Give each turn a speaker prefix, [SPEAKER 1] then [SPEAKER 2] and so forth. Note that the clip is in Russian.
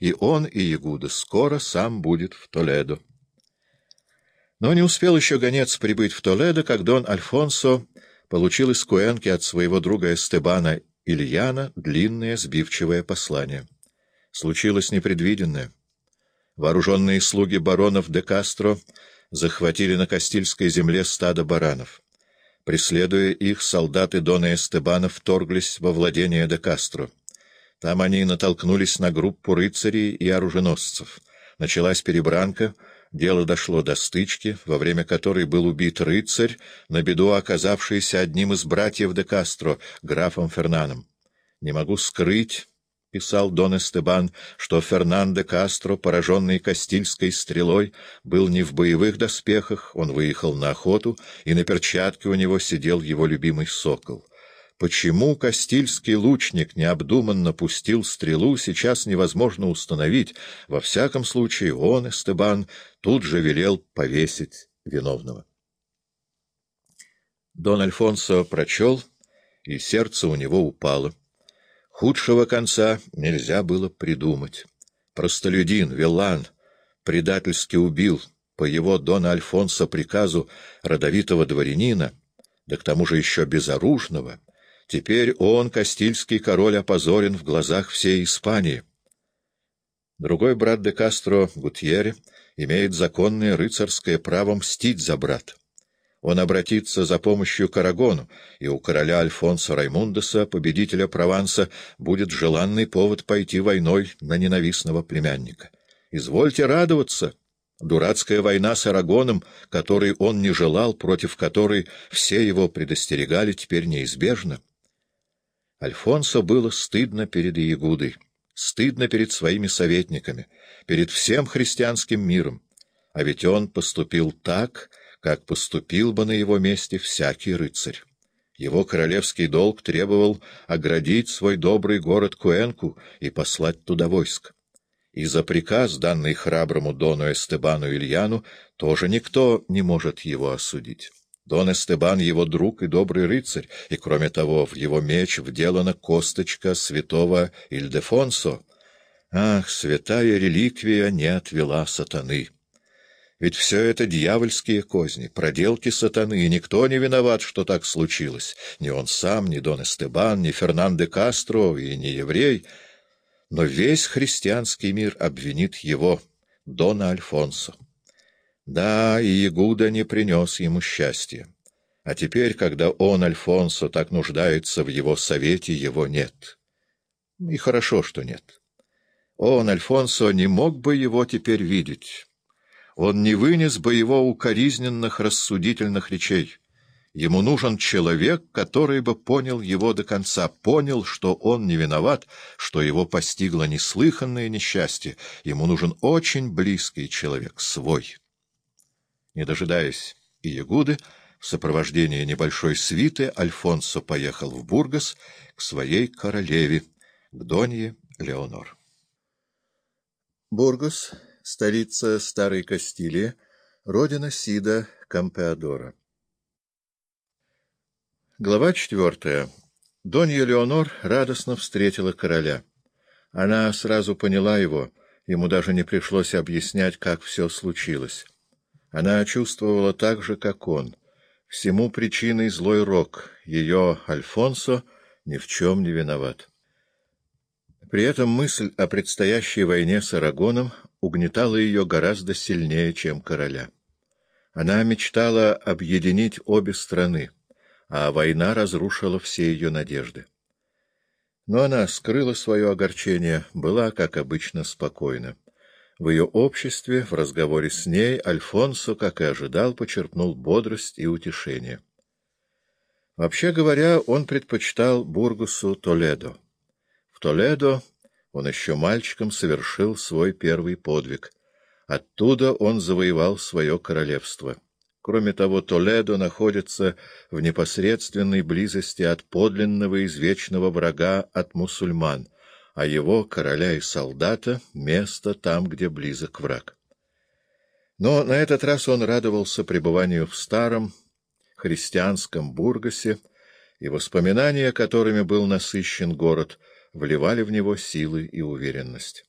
[SPEAKER 1] и он, и Ягуда скоро сам будет в Толедо. Но не успел еще гонец прибыть в Толедо, как Дон Альфонсо получил из Куэнки от своего друга Эстебана Ильяна длинное сбивчивое послание. Случилось непредвиденное. Вооруженные слуги баронов де Кастро захватили на Кастильской земле стадо баранов. Преследуя их, солдаты Дона Эстебана вторглись во владение де Кастро. Там они натолкнулись на группу рыцарей и оруженосцев. Началась перебранка, дело дошло до стычки, во время которой был убит рыцарь, на беду оказавшийся одним из братьев де Кастро, графом Фернаном. Не могу скрыть — писал Дон Эстебан, что Фернандо Кастро, пораженный Кастильской стрелой, был не в боевых доспехах, он выехал на охоту, и на перчатке у него сидел его любимый сокол. Почему Кастильский лучник необдуманно пустил стрелу, сейчас невозможно установить. Во всяком случае, он, Эстебан, тут же велел повесить виновного. Дон Альфонсо прочел, и сердце у него упало. Худшего конца нельзя было придумать. Простолюдин, Виллан, предательски убил по его Дона Альфонсо приказу родовитого дворянина, да к тому же еще безоружного, теперь он, Кастильский король, опозорен в глазах всей Испании. Другой брат де Кастро, Гутьере, имеет законное рыцарское право мстить за брата. Он обратится за помощью к Арагону, и у короля Альфонса Раймундеса, победителя Прованса, будет желанный повод пойти войной на ненавистного племянника. Извольте радоваться. Дурацкая война с Арагоном, которой он не желал, против которой все его предостерегали, теперь неизбежна. Альфонсо было стыдно перед Иегудой, стыдно перед своими советниками, перед всем христианским миром. А ведь он поступил так, как поступил бы на его месте всякий рыцарь. Его королевский долг требовал оградить свой добрый город Куэнку и послать туда войск. И за приказ, данный храброму Дону Эстебану Ильяну, тоже никто не может его осудить. Дон Эстебан — его друг и добрый рыцарь, и, кроме того, в его меч вделана косточка святого Ильдефонсо. Ах, святая реликвия не отвела сатаны! Ведь все это дьявольские козни, проделки сатаны, и никто не виноват, что так случилось. Ни он сам, ни Дон Эстебан, ни Фернандо Кастро и ни еврей. Но весь христианский мир обвинит его, Дона Альфонсо. Да, и Ягуда не принес ему счастья. А теперь, когда он, Альфонсо, так нуждается в его совете, его нет. И хорошо, что нет. Он, Альфонсо, не мог бы его теперь видеть». Он не вынес бы его укоризненных рассудительных речей. Ему нужен человек, который бы понял его до конца, понял, что он не виноват, что его постигло неслыханное несчастье. Ему нужен очень близкий человек, свой. Не дожидаясь Иегуды, в сопровождении небольшой свиты Альфонсо поехал в Бургас к своей королеве, к Донье Леонор. Бургас столица Старой Кастилии, родина Сида Кампеадора. Глава четвертая. Донья Леонор радостно встретила короля. Она сразу поняла его, ему даже не пришлось объяснять, как все случилось. Она чувствовала так же, как он. Всему причиной злой рок, ее Альфонсо ни в чем не виноват. При этом мысль о предстоящей войне с Арагоном угнетала ее гораздо сильнее, чем короля. Она мечтала объединить обе страны, а война разрушила все ее надежды. Но она скрыла свое огорчение, была, как обычно, спокойна. В ее обществе, в разговоре с ней, Альфонсо, как и ожидал, почерпнул бодрость и утешение. Вообще говоря, он предпочитал Бургусу Толедо. В Толедо он еще мальчиком совершил свой первый подвиг. Оттуда он завоевал свое королевство. Кроме того, Толедо находится в непосредственной близости от подлинного извечного врага от мусульман, а его, короля и солдата, место там, где близок враг. Но на этот раз он радовался пребыванию в старом христианском Бургасе, и воспоминания, которыми был насыщен город — вливали в него силы и уверенность.